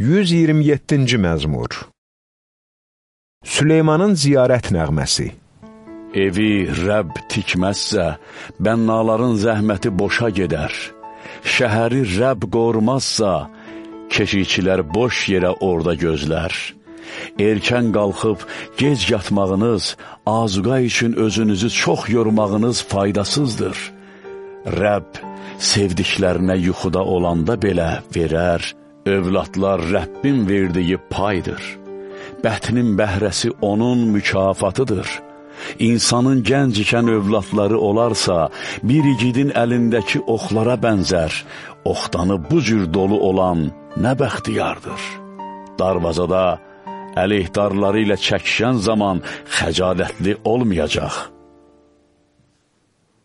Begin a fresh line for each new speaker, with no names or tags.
127-ci məzmur Süleymanın ziyarət nəğməsi
Evi Rəbb tikməzsə, bənnaların zəhməti boşa gedər. Şəhəri Rəbb qormazsa, keşikçilər boş yerə orada gözlər. Erkən qalxıb gec yatmağınız, azuqa üçün özünüzü çox yormağınız faydasızdır. Rəbb sevdiklərinə yuxuda olanda belə verər, Övladlar Rəbbin verdiyi paydır. Bətnin bəhrəsi onun mükafatıdır. İnsanın gənc ikən övladları olarsa, bir igidin əlindəki oxlara bənzər, oxtanı bu cür dolu olan nə bəxtiyardır. Darvazada əleyhdarları ilə çəkişən zaman xəcalətli olmayacaq.